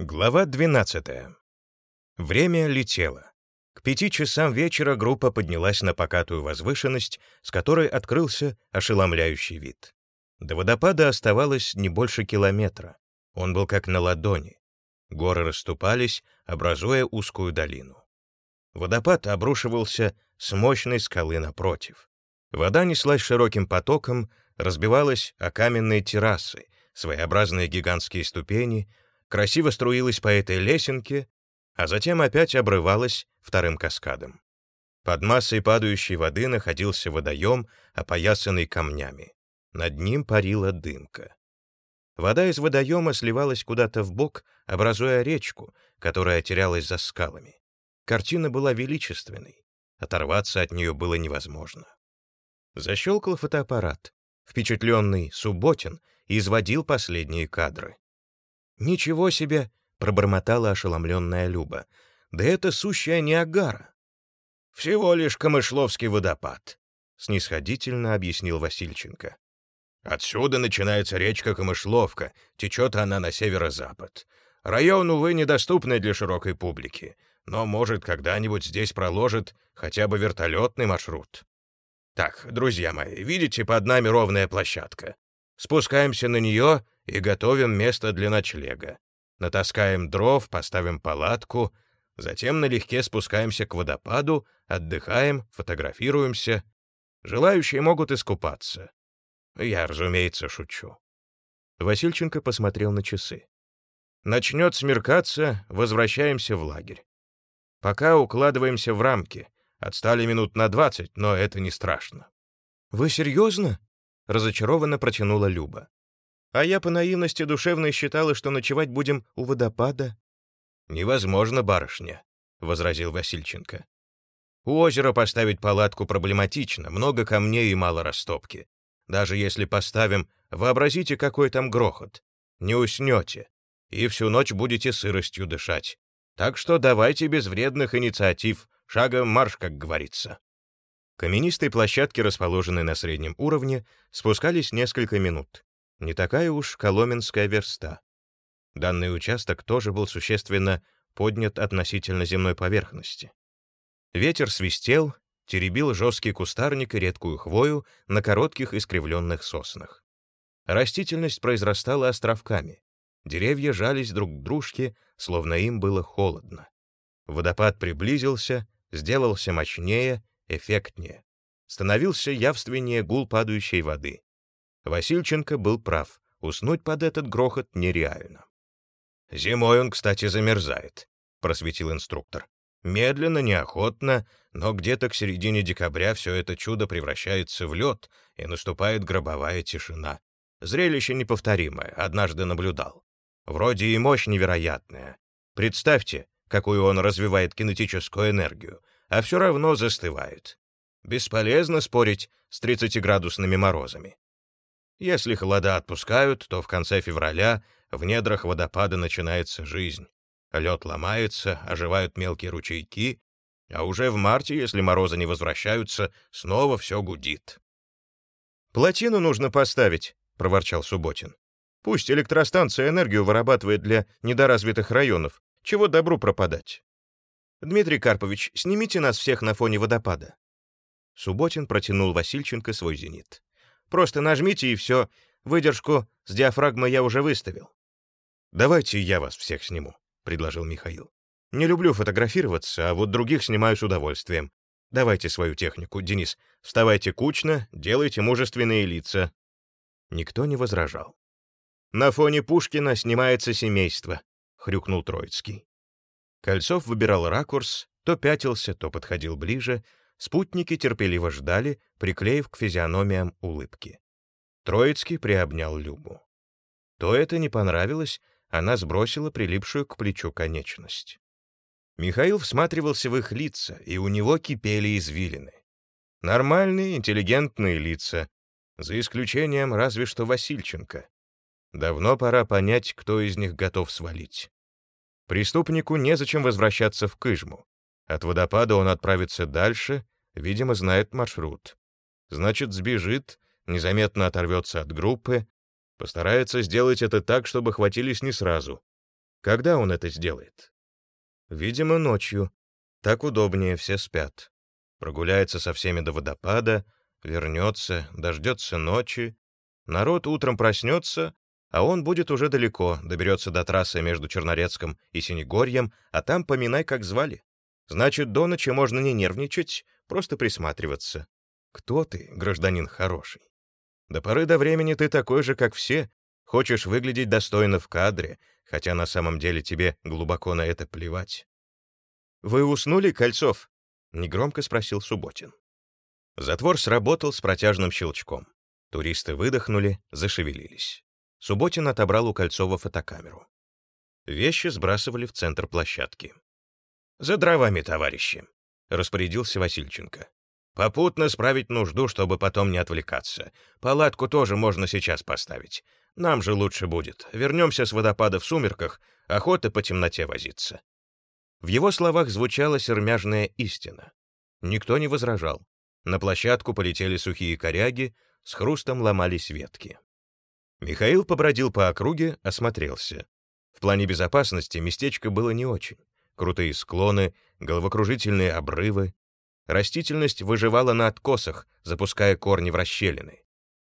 Глава 12. Время летело. К пяти часам вечера группа поднялась на покатую возвышенность, с которой открылся ошеломляющий вид. До водопада оставалось не больше километра. Он был как на ладони. Горы расступались, образуя узкую долину. Водопад обрушивался с мощной скалы напротив. Вода неслась широким потоком, разбивалась о каменные террасы, своеобразные гигантские ступени — красиво струилась по этой лесенке, а затем опять обрывалась вторым каскадом. Под массой падающей воды находился водоем, опоясанный камнями. Над ним парила дымка. Вода из водоема сливалась куда-то в бок, образуя речку, которая терялась за скалами. Картина была величественной. Оторваться от нее было невозможно. Защелкал фотоаппарат. Впечатленный Субботин изводил последние кадры. «Ничего себе!» — пробормотала ошеломленная Люба. «Да это сущая Ниагара!» «Всего лишь Камышловский водопад», — снисходительно объяснил Васильченко. «Отсюда начинается речка Камышловка, течет она на северо-запад. Район, увы, недоступный для широкой публики, но, может, когда-нибудь здесь проложит хотя бы вертолетный маршрут. Так, друзья мои, видите, под нами ровная площадка. Спускаемся на нее и готовим место для ночлега. Натаскаем дров, поставим палатку, затем налегке спускаемся к водопаду, отдыхаем, фотографируемся. Желающие могут искупаться. Я, разумеется, шучу. Васильченко посмотрел на часы. Начнет смеркаться, возвращаемся в лагерь. Пока укладываемся в рамки. Отстали минут на двадцать, но это не страшно. «Вы серьезно?» — разочарованно протянула Люба. А я по наивности душевной считала, что ночевать будем у водопада. «Невозможно, барышня», — возразил Васильченко. «У озера поставить палатку проблематично, много камней и мало растопки. Даже если поставим, вообразите, какой там грохот. Не уснете, и всю ночь будете сыростью дышать. Так что давайте без вредных инициатив, шагом марш, как говорится». Каменистой площадки, расположенной на среднем уровне, спускались несколько минут. Не такая уж Коломенская верста. Данный участок тоже был существенно поднят относительно земной поверхности. Ветер свистел, теребил жесткий кустарник и редкую хвою на коротких искривленных соснах. Растительность произрастала островками. Деревья жались друг к дружке, словно им было холодно. Водопад приблизился, сделался мощнее, эффектнее. Становился явственнее гул падающей воды. Васильченко был прав. Уснуть под этот грохот нереально. «Зимой он, кстати, замерзает», — просветил инструктор. «Медленно, неохотно, но где-то к середине декабря все это чудо превращается в лед, и наступает гробовая тишина. Зрелище неповторимое, однажды наблюдал. Вроде и мощь невероятная. Представьте, какую он развивает кинетическую энергию, а все равно застывает. Бесполезно спорить с 30-градусными морозами. Если холода отпускают, то в конце февраля в недрах водопада начинается жизнь. Лед ломается, оживают мелкие ручейки, а уже в марте, если морозы не возвращаются, снова все гудит. «Плотину нужно поставить», — проворчал Субботин. «Пусть электростанция энергию вырабатывает для недоразвитых районов. Чего добру пропадать?» «Дмитрий Карпович, снимите нас всех на фоне водопада». Субботин протянул Васильченко свой зенит. Просто нажмите и все. Выдержку с диафрагмой я уже выставил. «Давайте я вас всех сниму», — предложил Михаил. «Не люблю фотографироваться, а вот других снимаю с удовольствием. Давайте свою технику, Денис. Вставайте кучно, делайте мужественные лица». Никто не возражал. «На фоне Пушкина снимается семейство», — хрюкнул Троицкий. Кольцов выбирал ракурс, то пятился, то подходил ближе, Спутники терпеливо ждали, приклеив к физиономиям улыбки. Троицкий приобнял Любу. То это не понравилось, она сбросила прилипшую к плечу конечность. Михаил всматривался в их лица, и у него кипели извилины. Нормальные, интеллигентные лица, за исключением разве что Васильченко. Давно пора понять, кто из них готов свалить. Преступнику незачем возвращаться в Кыжму. От водопада он отправится дальше, видимо, знает маршрут. Значит, сбежит, незаметно оторвется от группы, постарается сделать это так, чтобы хватились не сразу. Когда он это сделает? Видимо, ночью. Так удобнее, все спят. Прогуляется со всеми до водопада, вернется, дождется ночи. Народ утром проснется, а он будет уже далеко, доберется до трассы между Чернорецком и Синегорьем, а там поминай, как звали. Значит, до ночи можно не нервничать, просто присматриваться. Кто ты, гражданин хороший? До поры до времени ты такой же, как все, хочешь выглядеть достойно в кадре, хотя на самом деле тебе глубоко на это плевать. «Вы уснули, Кольцов?» — негромко спросил Субботин. Затвор сработал с протяжным щелчком. Туристы выдохнули, зашевелились. Субботин отобрал у Кольцова фотокамеру. Вещи сбрасывали в центр площадки. «За дровами, товарищи», — распорядился Васильченко. «Попутно справить нужду, чтобы потом не отвлекаться. Палатку тоже можно сейчас поставить. Нам же лучше будет. Вернемся с водопада в сумерках, охота по темноте возиться». В его словах звучала сермяжная истина. Никто не возражал. На площадку полетели сухие коряги, с хрустом ломались ветки. Михаил побродил по округе, осмотрелся. В плане безопасности местечко было не очень крутые склоны, головокружительные обрывы. Растительность выживала на откосах, запуская корни в расщелины.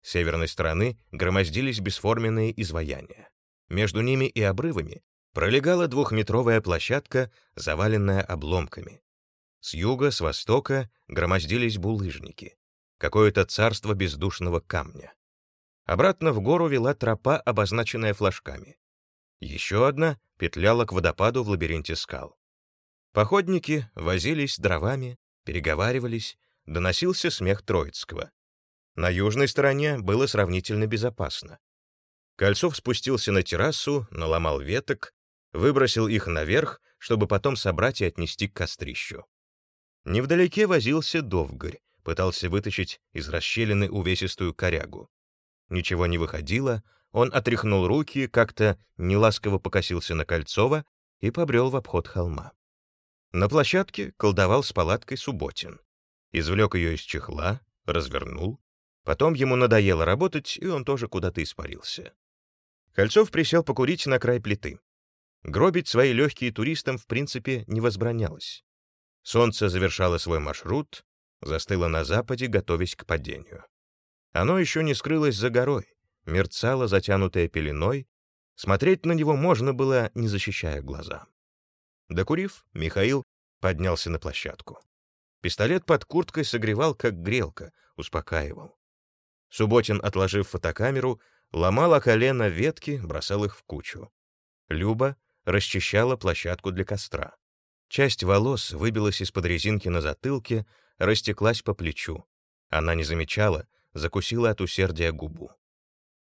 С северной стороны громоздились бесформенные изваяния. Между ними и обрывами пролегала двухметровая площадка, заваленная обломками. С юга, с востока громоздились булыжники. Какое-то царство бездушного камня. Обратно в гору вела тропа, обозначенная флажками. Еще одна петляла к водопаду в лабиринте скал. Походники возились дровами, переговаривались, доносился смех Троицкого. На южной стороне было сравнительно безопасно. Кольцов спустился на террасу, наломал веток, выбросил их наверх, чтобы потом собрать и отнести к кострищу. Невдалеке возился Довгарь, пытался вытащить из расщелины увесистую корягу. Ничего не выходило, он отряхнул руки, как-то неласково покосился на Кольцова и побрел в обход холма. На площадке колдовал с палаткой Субботин. Извлек ее из чехла, развернул. Потом ему надоело работать, и он тоже куда-то испарился. Кольцов присел покурить на край плиты. Гробить свои легкие туристам в принципе не возбранялось. Солнце завершало свой маршрут, застыло на западе, готовясь к падению. Оно еще не скрылось за горой, мерцало, затянутое пеленой, смотреть на него можно было, не защищая глаза. Докурив, Михаил поднялся на площадку. Пистолет под курткой согревал, как грелка, успокаивал. Субботин, отложив фотокамеру, ломал о колено ветки, бросал их в кучу. Люба расчищала площадку для костра. Часть волос выбилась из-под резинки на затылке, растеклась по плечу. Она не замечала, закусила от усердия губу.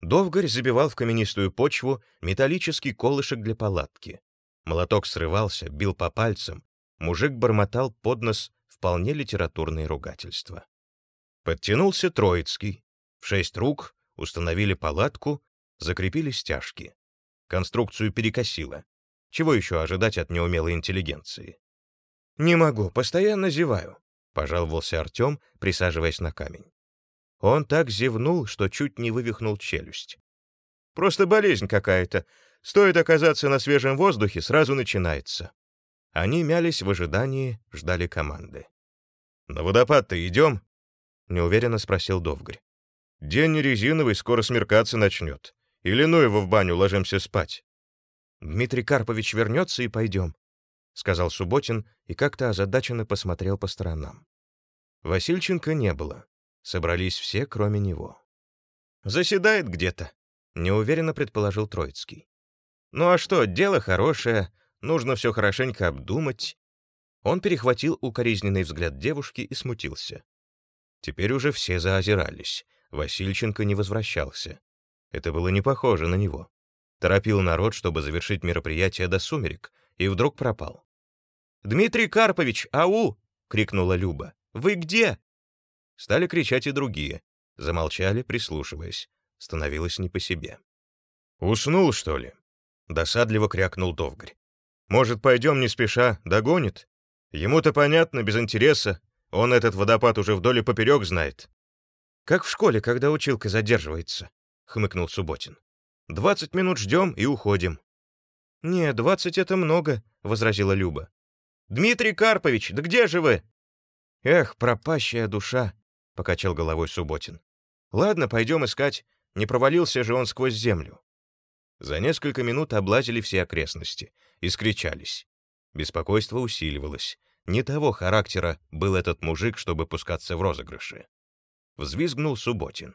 Довгарь забивал в каменистую почву металлический колышек для палатки. Молоток срывался, бил по пальцам. Мужик бормотал под нос вполне литературные ругательства. Подтянулся Троицкий. В шесть рук установили палатку, закрепили стяжки. Конструкцию перекосило. Чего еще ожидать от неумелой интеллигенции? «Не могу, постоянно зеваю», — пожаловался Артем, присаживаясь на камень. Он так зевнул, что чуть не вывихнул челюсть. «Просто болезнь какая-то. Стоит оказаться на свежем воздухе, сразу начинается. Они мялись в ожидании, ждали команды. «На водопад-то идем?» — неуверенно спросил Довгарь. «День не резиновый, скоро смеркаться начнет. Или ну его в баню, ложимся спать». «Дмитрий Карпович вернется и пойдем», — сказал Субботин и как-то озадаченно посмотрел по сторонам. Васильченко не было. Собрались все, кроме него. «Заседает где-то», — неуверенно предположил Троицкий. Ну а что, дело хорошее, нужно все хорошенько обдумать. Он перехватил укоризненный взгляд девушки и смутился. Теперь уже все заозирались. Васильченко не возвращался. Это было не похоже на него. Торопил народ, чтобы завершить мероприятие до сумерек, и вдруг пропал. «Дмитрий Карпович, ау!» — крикнула Люба. «Вы где?» Стали кричать и другие. Замолчали, прислушиваясь. Становилось не по себе. «Уснул, что ли?» Досадливо крякнул Довгарь. «Может, пойдем не спеша, догонит? Ему-то понятно, без интереса. Он этот водопад уже вдоль и поперек знает». «Как в школе, когда училка задерживается», — хмыкнул Субботин. «Двадцать минут ждем и уходим». «Не, двадцать — это много», — возразила Люба. «Дмитрий Карпович, да где же вы?» «Эх, пропащая душа», — покачал головой Субботин. «Ладно, пойдем искать. Не провалился же он сквозь землю». За несколько минут облазили все окрестности и скричались. Беспокойство усиливалось. Не того характера был этот мужик, чтобы пускаться в розыгрыши. Взвизгнул Субботин.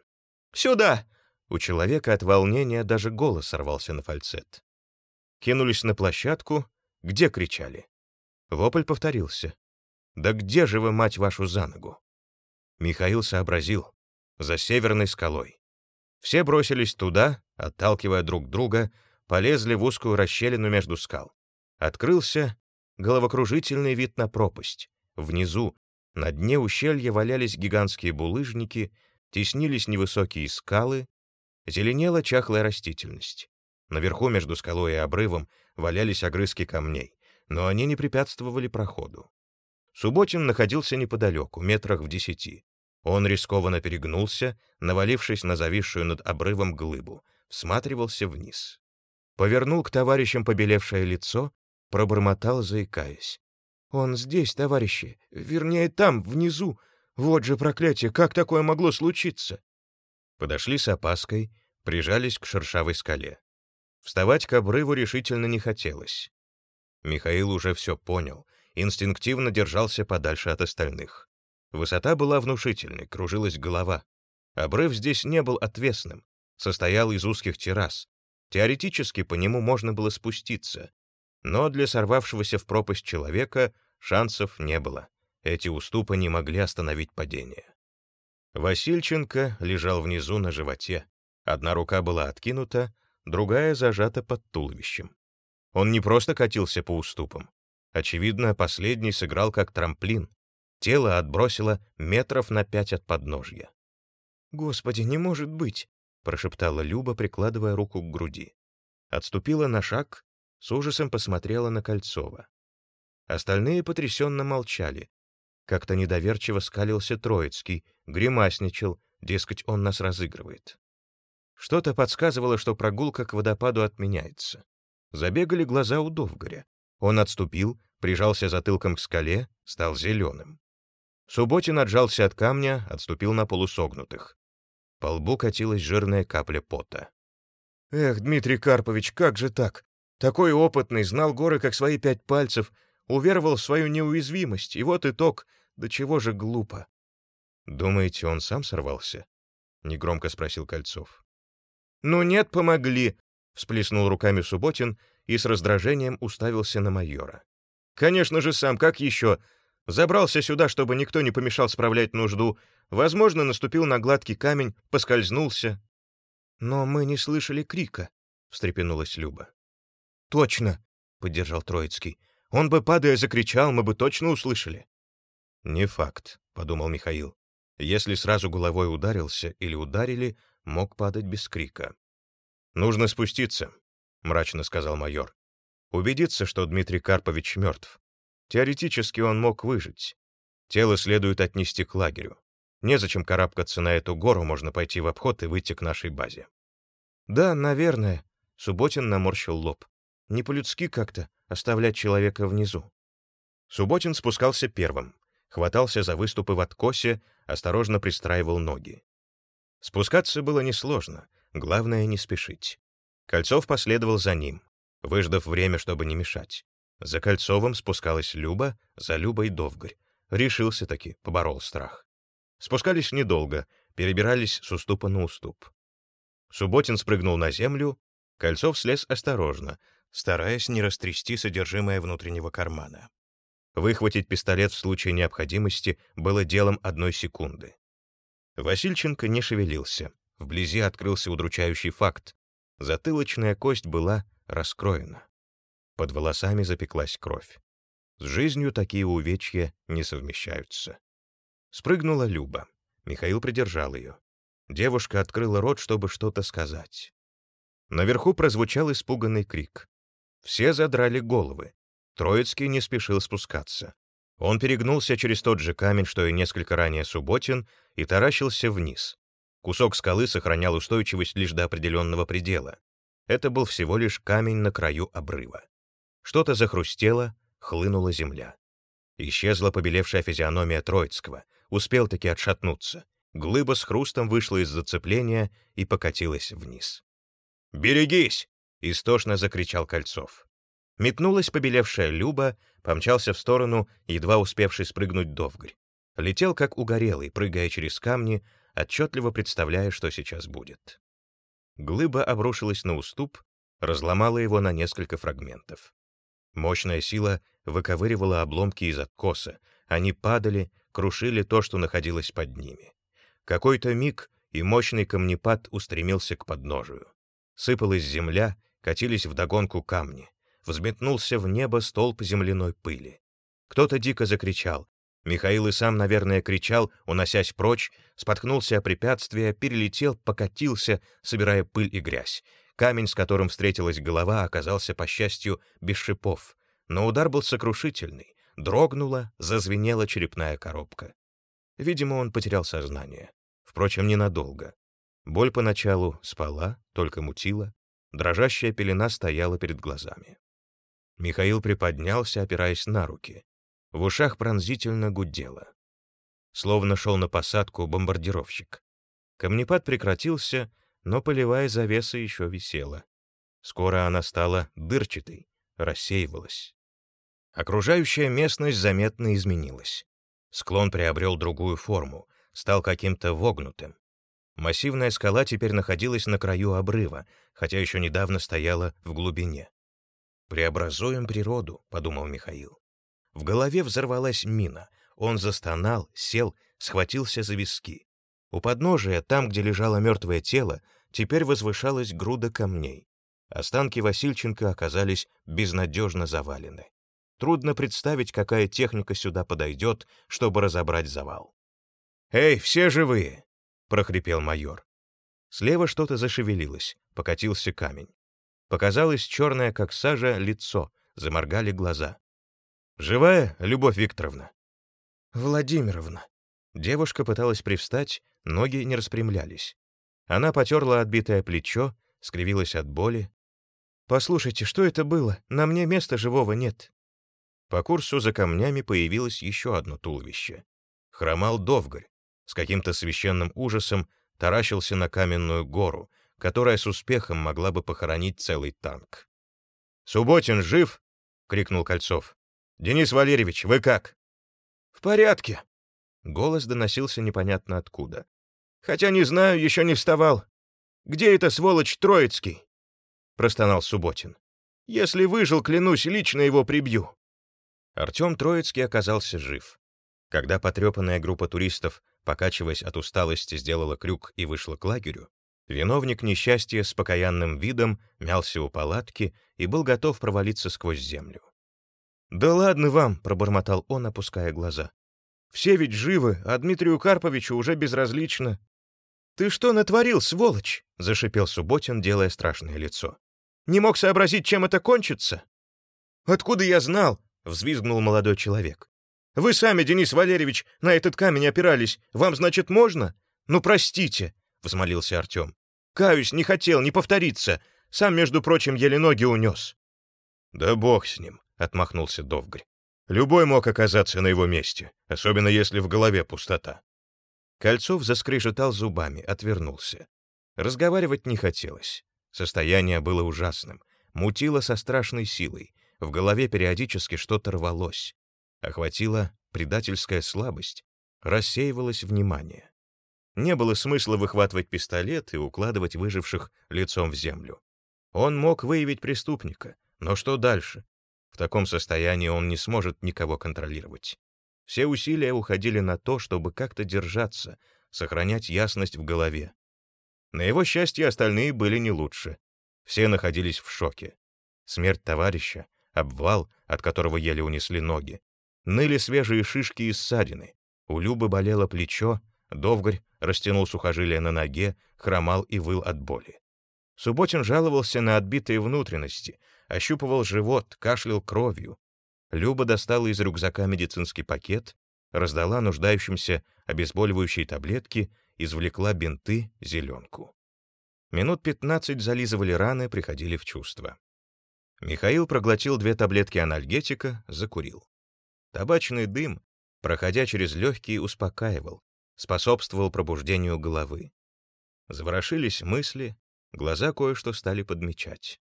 «Сюда!» У человека от волнения даже голос сорвался на фальцет. Кинулись на площадку, где кричали. Вопль повторился. «Да где же вы, мать вашу, за ногу?» Михаил сообразил. За северной скалой. Все бросились туда, отталкивая друг друга, полезли в узкую расщелину между скал. Открылся головокружительный вид на пропасть. Внизу, на дне ущелья валялись гигантские булыжники, теснились невысокие скалы, зеленела чахлая растительность. Наверху между скалой и обрывом валялись огрызки камней, но они не препятствовали проходу. Субботин находился неподалеку, метрах в десяти. Он рискованно перегнулся, навалившись на зависшую над обрывом глыбу, всматривался вниз. Повернул к товарищам побелевшее лицо, пробормотал, заикаясь. «Он здесь, товарищи, вернее, там, внизу. Вот же проклятие, как такое могло случиться?» Подошли с опаской, прижались к шершавой скале. Вставать к обрыву решительно не хотелось. Михаил уже все понял, инстинктивно держался подальше от остальных. Высота была внушительной, кружилась голова. Обрыв здесь не был отвесным, состоял из узких террас. Теоретически по нему можно было спуститься, но для сорвавшегося в пропасть человека шансов не было. Эти уступы не могли остановить падение. Васильченко лежал внизу на животе. Одна рука была откинута, другая зажата под туловищем. Он не просто катился по уступам. Очевидно, последний сыграл как трамплин. Тело отбросило метров на пять от подножья. «Господи, не может быть!» — прошептала Люба, прикладывая руку к груди. Отступила на шаг с ужасом посмотрела на Кольцова. Остальные потрясенно молчали. Как-то недоверчиво скалился Троицкий, гримасничал, дескать, он нас разыгрывает. Что-то подсказывало, что прогулка к водопаду отменяется. Забегали глаза у Довгоря. Он отступил, прижался затылком к скале, стал зеленым. Субботин отжался от камня, отступил на полусогнутых. По лбу катилась жирная капля пота. «Эх, Дмитрий Карпович, как же так? Такой опытный, знал горы как свои пять пальцев, уверовал в свою неуязвимость, и вот итог, до чего же глупо. «Думаете, он сам сорвался?» — негромко спросил Кольцов. «Ну нет, помогли», — всплеснул руками Субботин и с раздражением уставился на майора. «Конечно же сам, как еще? Забрался сюда, чтобы никто не помешал справлять нужду. Возможно, наступил на гладкий камень, поскользнулся». «Но мы не слышали крика», — встрепенулась Люба. «Точно!» — поддержал Троицкий. «Он бы, падая, закричал, мы бы точно услышали». «Не факт», — подумал Михаил. «Если сразу головой ударился или ударили, мог падать без крика». «Нужно спуститься», — мрачно сказал майор. «Убедиться, что Дмитрий Карпович мертв. Теоретически он мог выжить. Тело следует отнести к лагерю. Незачем карабкаться на эту гору, можно пойти в обход и выйти к нашей базе». «Да, наверное», — Субботин наморщил лоб. Не по-людски как-то оставлять человека внизу. Субботин спускался первым, хватался за выступы в откосе, осторожно пристраивал ноги. Спускаться было несложно, главное — не спешить. Кольцов последовал за ним, выждав время, чтобы не мешать. За Кольцовым спускалась Люба, за Любой — Довгарь. Решился таки, поборол страх. Спускались недолго, перебирались с уступа на уступ. Субботин спрыгнул на землю, Кольцов слез осторожно, стараясь не растрясти содержимое внутреннего кармана. Выхватить пистолет в случае необходимости было делом одной секунды. Васильченко не шевелился. Вблизи открылся удручающий факт. Затылочная кость была раскроена. Под волосами запеклась кровь. С жизнью такие увечья не совмещаются. Спрыгнула Люба. Михаил придержал ее. Девушка открыла рот, чтобы что-то сказать. Наверху прозвучал испуганный крик. Все задрали головы. Троицкий не спешил спускаться. Он перегнулся через тот же камень, что и несколько ранее Субботин, и таращился вниз. Кусок скалы сохранял устойчивость лишь до определенного предела. Это был всего лишь камень на краю обрыва. Что-то захрустело, хлынула земля. Исчезла побелевшая физиономия Троицкого, успел-таки отшатнуться. Глыба с хрустом вышла из зацепления и покатилась вниз. «Берегись!» — истошно закричал Кольцов. Метнулась побелевшая Люба, помчался в сторону, едва успевший спрыгнуть Довгрь. Летел как угорелый, прыгая через камни, отчетливо представляя, что сейчас будет. Глыба обрушилась на уступ, разломала его на несколько фрагментов. Мощная сила выковыривала обломки из откоса, они падали, крушили то, что находилось под ними. Какой-то миг, и мощный камнепад устремился к подножию. Сыпалась земля, катились вдогонку камни. Взметнулся в небо столб земляной пыли. Кто-то дико закричал. Михаил и сам, наверное, кричал, уносясь прочь, споткнулся о препятствие, перелетел, покатился, собирая пыль и грязь. Камень, с которым встретилась голова, оказался, по счастью, без шипов. Но удар был сокрушительный. Дрогнула, зазвенела черепная коробка. Видимо, он потерял сознание. Впрочем, ненадолго. Боль поначалу спала, только мутила. Дрожащая пелена стояла перед глазами. Михаил приподнялся, опираясь на руки. В ушах пронзительно гудело. Словно шел на посадку бомбардировщик. Камнепад прекратился, но полевая завеса еще висела. Скоро она стала дырчатой, рассеивалась. Окружающая местность заметно изменилась. Склон приобрел другую форму, стал каким-то вогнутым. Массивная скала теперь находилась на краю обрыва, хотя еще недавно стояла в глубине. «Преобразуем природу», — подумал Михаил. В голове взорвалась мина. Он застонал, сел, схватился за виски. У подножия, там, где лежало мертвое тело, теперь возвышалась груда камней. Останки Васильченко оказались безнадежно завалены. Трудно представить, какая техника сюда подойдет, чтобы разобрать завал. «Эй, все живые!» — прохрипел майор. Слева что-то зашевелилось, покатился камень. Показалось черное, как сажа, лицо, заморгали глаза. «Живая, Любовь Викторовна?» «Владимировна». Девушка пыталась привстать, ноги не распрямлялись. Она потерла отбитое плечо, скривилась от боли. «Послушайте, что это было? На мне места живого нет». По курсу за камнями появилось еще одно туловище. Хромал Довгарь, с каким-то священным ужасом таращился на каменную гору, которая с успехом могла бы похоронить целый танк. «Субботин жив?» — крикнул Кольцов. «Денис Валерьевич, вы как?» «В порядке». Голос доносился непонятно откуда. «Хотя не знаю, еще не вставал. Где эта сволочь Троицкий?» Простонал Субботин. «Если выжил, клянусь, лично его прибью». Артем Троицкий оказался жив. Когда потрепанная группа туристов покачиваясь от усталости, сделала крюк и вышла к лагерю, виновник несчастья с покаянным видом мялся у палатки и был готов провалиться сквозь землю. «Да ладно вам!» — пробормотал он, опуская глаза. «Все ведь живы, а Дмитрию Карповичу уже безразлично». «Ты что натворил, сволочь?» — зашипел Субботин, делая страшное лицо. «Не мог сообразить, чем это кончится?» «Откуда я знал?» — взвизгнул молодой человек. Вы сами, Денис Валерьевич, на этот камень опирались. Вам, значит, можно? Ну, простите, — взмолился Артем. Каюсь, не хотел, не повториться. Сам, между прочим, еле ноги унес. Да бог с ним, — отмахнулся Довгрь. Любой мог оказаться на его месте, особенно если в голове пустота. Кольцов заскрежетал зубами, отвернулся. Разговаривать не хотелось. Состояние было ужасным, мутило со страшной силой, в голове периодически что-то рвалось. Охватила предательская слабость, рассеивалось внимание. Не было смысла выхватывать пистолет и укладывать выживших лицом в землю. Он мог выявить преступника, но что дальше? Таком состоянии он не сможет никого контролировать. Все усилия уходили на то, чтобы как-то держаться, сохранять ясность в голове. На его счастье остальные были не лучше. Все находились в шоке. Смерть товарища, обвал, от которого еле унесли ноги, Ныли свежие шишки и ссадины. У Любы болело плечо, Довгарь растянул сухожилие на ноге, хромал и выл от боли. Субботин жаловался на отбитые внутренности, ощупывал живот, кашлял кровью. Люба достала из рюкзака медицинский пакет, раздала нуждающимся обезболивающие таблетки, извлекла бинты, зеленку. Минут пятнадцать зализывали раны, приходили в чувство. Михаил проглотил две таблетки анальгетика, закурил. Табачный дым, проходя через легкие, успокаивал, способствовал пробуждению головы. Заворошились мысли, глаза кое-что стали подмечать.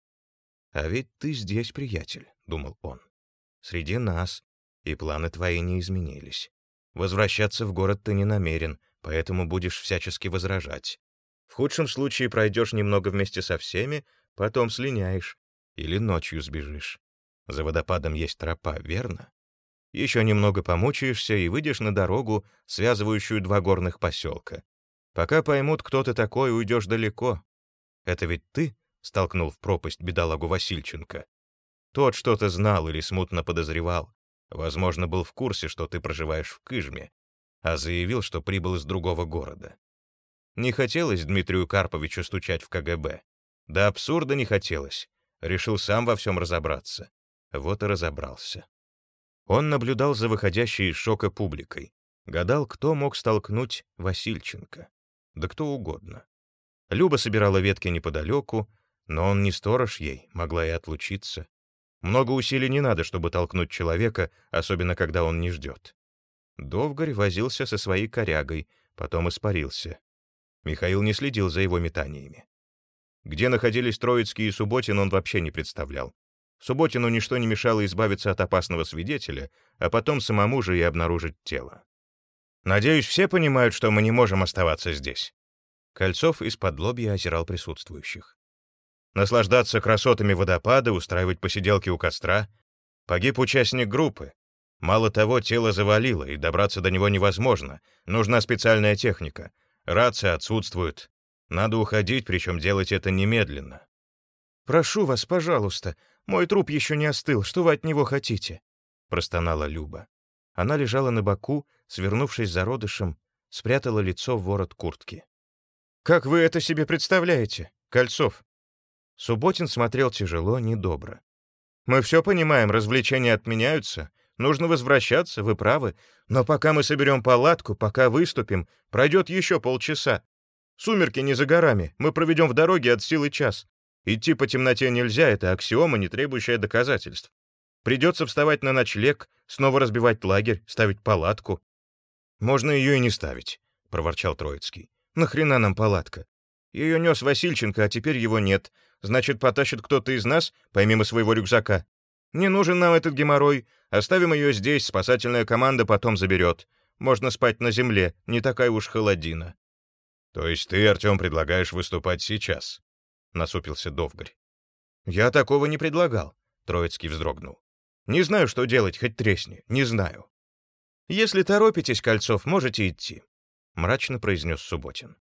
«А ведь ты здесь, приятель», — думал он. «Среди нас, и планы твои не изменились. Возвращаться в город ты не намерен, поэтому будешь всячески возражать. В худшем случае пройдешь немного вместе со всеми, потом слиняешь или ночью сбежишь. За водопадом есть тропа, верно? Еще немного помучаешься и выйдешь на дорогу, связывающую два горных поселка. Пока поймут, кто ты такой, уйдешь далеко. Это ведь ты столкнул в пропасть бедолагу Васильченко. Тот что-то знал или смутно подозревал. Возможно, был в курсе, что ты проживаешь в Кыжме, а заявил, что прибыл из другого города. Не хотелось Дмитрию Карповичу стучать в КГБ. До абсурда не хотелось. Решил сам во всем разобраться. Вот и разобрался. Он наблюдал за выходящей из шока публикой. Гадал, кто мог столкнуть Васильченко. Да кто угодно. Люба собирала ветки неподалеку, но он не сторож ей, могла и отлучиться. Много усилий не надо, чтобы толкнуть человека, особенно когда он не ждет. Довгарь возился со своей корягой, потом испарился. Михаил не следил за его метаниями. Где находились Троицкий и Субботин, он вообще не представлял. Субботину ничто не мешало избавиться от опасного свидетеля, а потом самому же и обнаружить тело. «Надеюсь, все понимают, что мы не можем оставаться здесь». Кольцов из-под лобья озирал присутствующих. Наслаждаться красотами водопада, устраивать посиделки у костра. Погиб участник группы. Мало того, тело завалило, и добраться до него невозможно. Нужна специальная техника. Рация отсутствует. Надо уходить, причем делать это немедленно. «Прошу вас, пожалуйста, мой труп еще не остыл, что вы от него хотите?» — простонала Люба. Она лежала на боку, свернувшись зародышем, спрятала лицо в ворот куртки. «Как вы это себе представляете, Кольцов?» Субботин смотрел тяжело, недобро. «Мы все понимаем, развлечения отменяются, нужно возвращаться, вы правы, но пока мы соберем палатку, пока выступим, пройдет еще полчаса. Сумерки не за горами, мы проведем в дороге от силы час. Идти по темноте нельзя, это аксиома, не требующая доказательств. Придется вставать на ночлег, снова разбивать лагерь, ставить палатку. «Можно ее и не ставить», — проворчал Троицкий. «Нахрена нам палатка? Ее нес Васильченко, а теперь его нет. Значит, потащит кто-то из нас, помимо своего рюкзака. Не нужен нам этот геморрой. Оставим ее здесь, спасательная команда потом заберет. Можно спать на земле, не такая уж холодина. То есть ты, Артем, предлагаешь выступать сейчас? Насупился Довгарь. Я такого не предлагал. Троицкий вздрогнул. Не знаю, что делать, хоть тресни, не знаю. Если торопитесь, Кольцов, можете идти, мрачно произнес Субботин.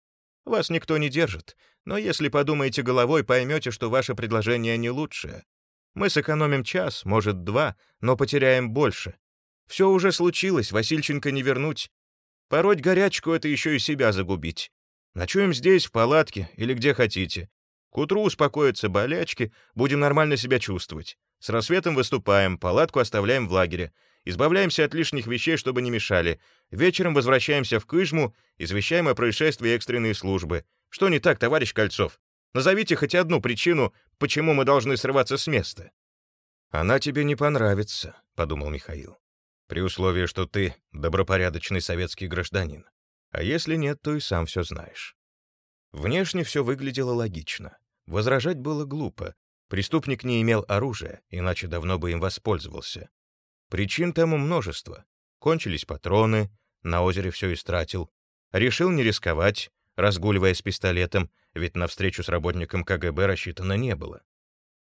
Вас никто не держит, но если подумаете головой, поймете, что ваше предложение не лучшее. Мы сэкономим час, может, два, но потеряем больше. Все уже случилось, Васильченко не вернуть. Пороть горячку — это еще и себя загубить. Ночуем здесь, в палатке или где хотите. К утру успокоятся болячки, будем нормально себя чувствовать. С рассветом выступаем, палатку оставляем в лагере. Избавляемся от лишних вещей, чтобы не мешали. Вечером возвращаемся в Кыжму, извещаем о происшествии экстренные службы. Что не так, товарищ Кольцов? Назовите хоть одну причину, почему мы должны срываться с места». «Она тебе не понравится», — подумал Михаил. «При условии, что ты добропорядочный советский гражданин. А если нет, то и сам все знаешь». Внешне все выглядело логично. Возражать было глупо. Преступник не имел оружия, иначе давно бы им воспользовался. Причин тому множество. Кончились патроны, на озере все истратил. Решил не рисковать, разгуливая с пистолетом, ведь на встречу с работником КГБ рассчитано не было.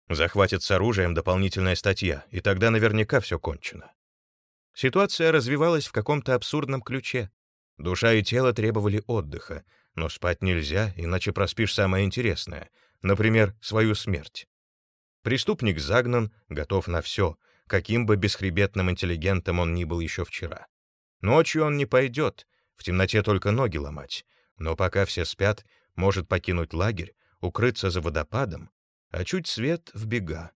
Захватит с оружием дополнительная статья, и тогда наверняка все кончено. Ситуация развивалась в каком-то абсурдном ключе. Душа и тело требовали отдыха, но спать нельзя, иначе проспишь самое интересное, например, свою смерть. Преступник загнан, готов на все, каким бы бесхребетным интеллигентом он ни был еще вчера. Ночью он не пойдет, в темноте только ноги ломать, но пока все спят, может покинуть лагерь, укрыться за водопадом, а чуть свет — в бега.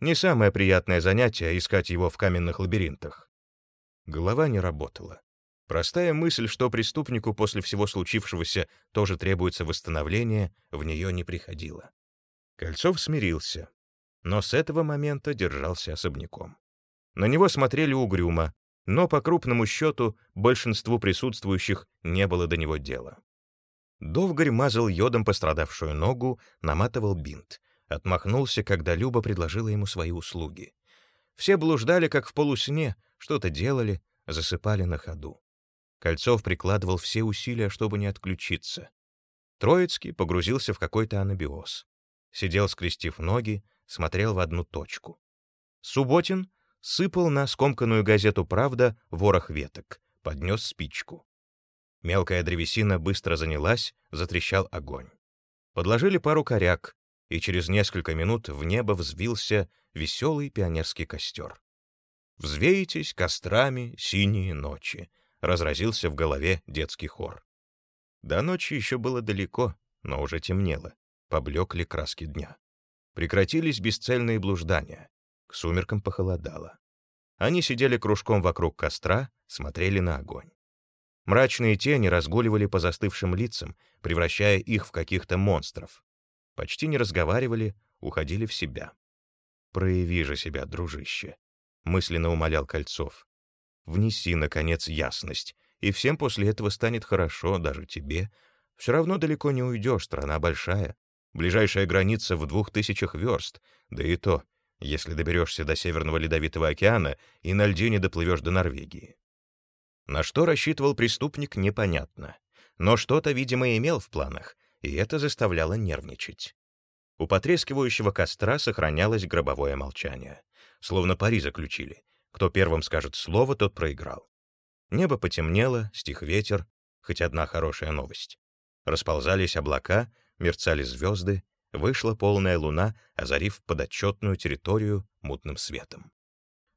Не самое приятное занятие — искать его в каменных лабиринтах. Голова не работала. Простая мысль, что преступнику после всего случившегося тоже требуется восстановление, в нее не приходила. Кольцов смирился, но с этого момента держался особняком. На него смотрели угрюмо, но по крупному счету большинству присутствующих не было до него дела. Довгарь мазал йодом пострадавшую ногу, наматывал бинт, отмахнулся, когда Люба предложила ему свои услуги. Все блуждали, как в полусне, что-то делали, засыпали на ходу. Кольцов прикладывал все усилия, чтобы не отключиться. Троицкий погрузился в какой-то анабиоз. Сидел, скрестив ноги, смотрел в одну точку. Субботин сыпал на скомканную газету «Правда» ворох веток, поднес спичку. Мелкая древесина быстро занялась, затрещал огонь. Подложили пару коряк, и через несколько минут в небо взвился веселый пионерский костер. «Взвейтесь кострами синие ночи», — разразился в голове детский хор. До ночи еще было далеко, но уже темнело, поблекли краски дня. Прекратились бесцельные блуждания, к сумеркам похолодало. Они сидели кружком вокруг костра, смотрели на огонь. Мрачные тени разгуливали по застывшим лицам, превращая их в каких-то монстров. Почти не разговаривали, уходили в себя. «Прояви же себя, дружище», — мысленно умолял Кольцов. «Внеси, наконец, ясность, и всем после этого станет хорошо, даже тебе. Все равно далеко не уйдешь, страна большая. Ближайшая граница в двух тысячах верст, да и то, если доберешься до Северного Ледовитого океана и на льде не доплывешь до Норвегии». На что рассчитывал преступник, непонятно. Но что-то, видимо, имел в планах, и это заставляло нервничать. У потрескивающего костра сохранялось гробовое молчание. Словно пари заключили. Кто первым скажет слово, тот проиграл. Небо потемнело, стих ветер, хоть одна хорошая новость. Расползались облака, мерцали звезды, вышла полная луна, озарив подотчетную территорию мутным светом.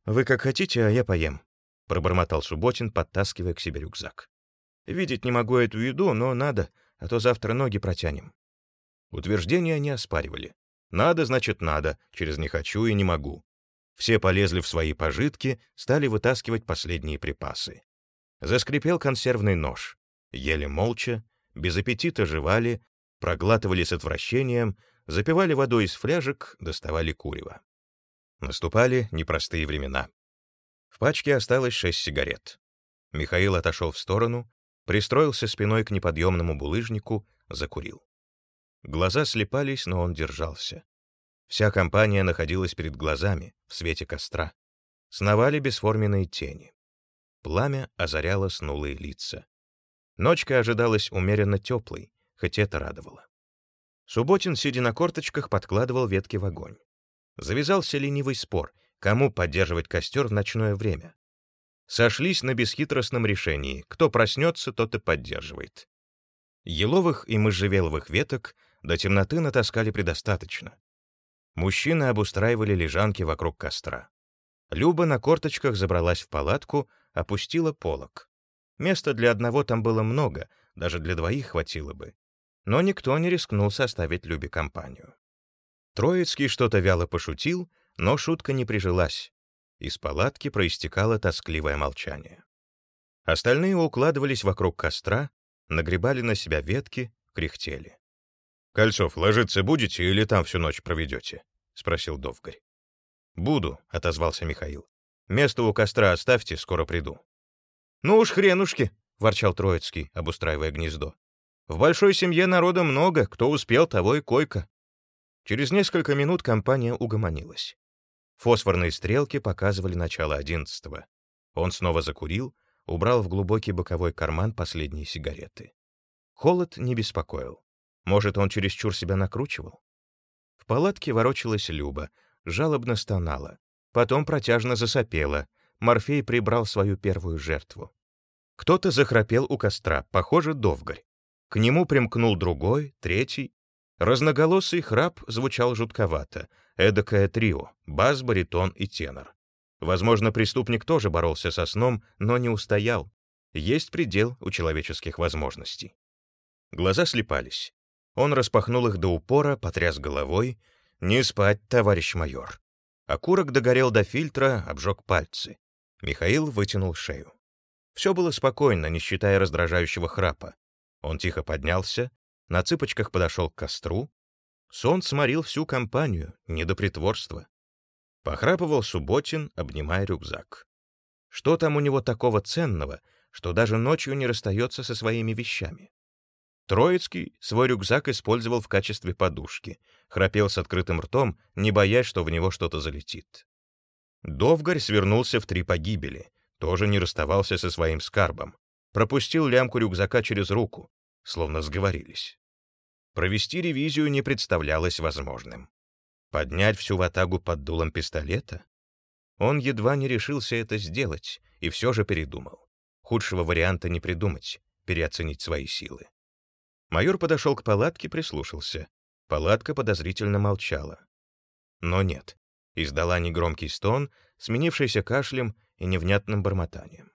«Вы как хотите, а я поем», — пробормотал Субботин, подтаскивая к себе рюкзак. «Видеть не могу эту еду, но надо, а то завтра ноги протянем». Утверждения они оспаривали. Надо, значит, надо, через «не хочу» и «не могу». Все полезли в свои пожитки, стали вытаскивать последние припасы. Заскрипел консервный нож. Ели молча, без аппетита жевали, проглатывали с отвращением, запивали водой из фляжек, доставали курево. Наступали непростые времена. В пачке осталось шесть сигарет. Михаил отошел в сторону, пристроился спиной к неподъемному булыжнику, закурил. Глаза слепались, но он держался. Вся компания находилась перед глазами, в свете костра. Сновали бесформенные тени. Пламя озаряло снулые лица. Ночка ожидалась умеренно теплой, хоть это радовало. Субботин, сидя на корточках, подкладывал ветки в огонь. Завязался ленивый спор, кому поддерживать костер в ночное время сошлись на бесхитростном решении. Кто проснется, тот и поддерживает. Еловых и можжевеловых веток до темноты натаскали предостаточно. Мужчины обустраивали лежанки вокруг костра. Люба на корточках забралась в палатку, опустила полог. Места для одного там было много, даже для двоих хватило бы. Но никто не рискнул составить Любе компанию. Троицкий что-то вяло пошутил, но шутка не прижилась. Из палатки проистекало тоскливое молчание. Остальные укладывались вокруг костра, нагребали на себя ветки, кряхтели. «Кольцов, ложиться будете или там всю ночь проведете?» — спросил Довгарь. «Буду», — отозвался Михаил. «Место у костра оставьте, скоро приду». «Ну уж хренушки», — ворчал Троицкий, обустраивая гнездо. «В большой семье народа много, кто успел, того и койка». Через несколько минут компания угомонилась. Фосфорные стрелки показывали начало одиннадцатого. Он снова закурил, убрал в глубокий боковой карман последние сигареты. Холод не беспокоил. Может, он чересчур себя накручивал? В палатке ворочалась Люба, жалобно стонала. Потом протяжно засопела. Морфей прибрал свою первую жертву. Кто-то захрапел у костра, похоже, Довгарь. К нему примкнул другой, третий. Разноголосый храп звучал жутковато, Эдакое трио — бас, баритон и тенор. Возможно, преступник тоже боролся со сном, но не устоял. Есть предел у человеческих возможностей. Глаза слепались. Он распахнул их до упора, потряс головой. «Не спать, товарищ майор». Окурок догорел до фильтра, обжег пальцы. Михаил вытянул шею. Все было спокойно, не считая раздражающего храпа. Он тихо поднялся, на цыпочках подошел к костру. Сон сморил всю компанию, не до притворства. Похрапывал Субботин, обнимая рюкзак. Что там у него такого ценного, что даже ночью не расстается со своими вещами? Троицкий свой рюкзак использовал в качестве подушки, храпел с открытым ртом, не боясь, что в него что-то залетит. Довгарь свернулся в три погибели, тоже не расставался со своим скарбом, пропустил лямку рюкзака через руку, словно сговорились. Провести ревизию не представлялось возможным. Поднять всю ватагу под дулом пистолета? Он едва не решился это сделать, и все же передумал. Худшего варианта не придумать, переоценить свои силы. Майор подошел к палатке, прислушался. Палатка подозрительно молчала. Но нет, издала негромкий стон, сменившийся кашлем и невнятным бормотанием.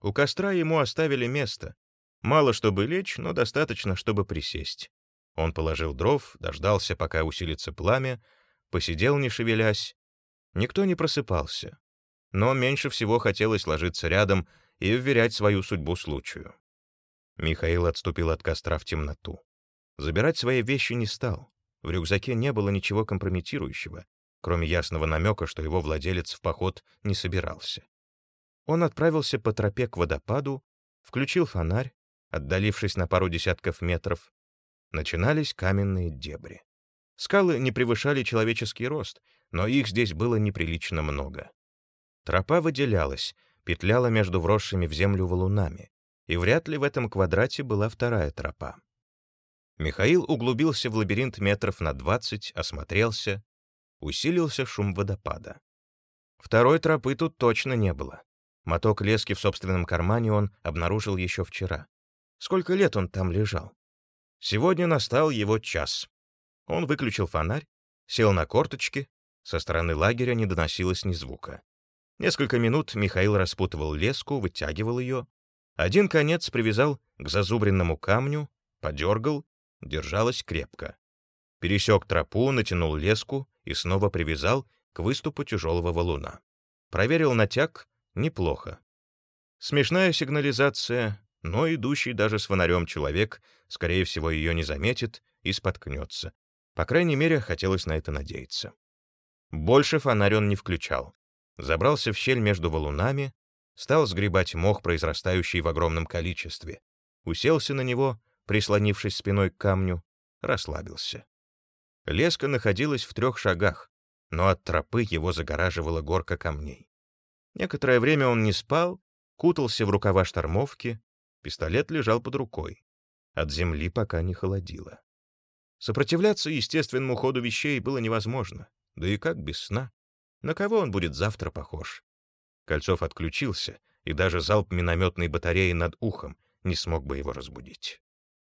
У костра ему оставили место. Мало чтобы лечь, но достаточно, чтобы присесть. Он положил дров, дождался, пока усилится пламя, посидел, не шевелясь. Никто не просыпался. Но меньше всего хотелось ложиться рядом и вверять свою судьбу случаю. Михаил отступил от костра в темноту. Забирать свои вещи не стал. В рюкзаке не было ничего компрометирующего, кроме ясного намека, что его владелец в поход не собирался. Он отправился по тропе к водопаду, включил фонарь, отдалившись на пару десятков метров. Начинались каменные дебри. Скалы не превышали человеческий рост, но их здесь было неприлично много. Тропа выделялась, петляла между вросшими в землю валунами, и вряд ли в этом квадрате была вторая тропа. Михаил углубился в лабиринт метров на двадцать, осмотрелся, усилился шум водопада. Второй тропы тут точно не было. Моток лески в собственном кармане он обнаружил еще вчера. Сколько лет он там лежал? Сегодня настал его час. Он выключил фонарь, сел на корточки, со стороны лагеря не доносилось ни звука. Несколько минут Михаил распутывал леску, вытягивал ее. Один конец привязал к зазубренному камню, подергал, держалась крепко. Пересек тропу, натянул леску и снова привязал к выступу тяжелого валуна. Проверил натяг — неплохо. Смешная сигнализация, но идущий даже с фонарем человек, скорее всего, ее не заметит и споткнется. По крайней мере, хотелось на это надеяться. Больше фонарь он не включал. Забрался в щель между валунами, стал сгребать мох, произрастающий в огромном количестве, уселся на него, прислонившись спиной к камню, расслабился. Леска находилась в трех шагах, но от тропы его загораживала горка камней. Некоторое время он не спал, кутался в рукава штормовки, пистолет лежал под рукой. От земли пока не холодило. Сопротивляться естественному ходу вещей было невозможно, да и как без сна. На кого он будет завтра похож? Кольцов отключился, и даже залп минометной батареи над ухом не смог бы его разбудить.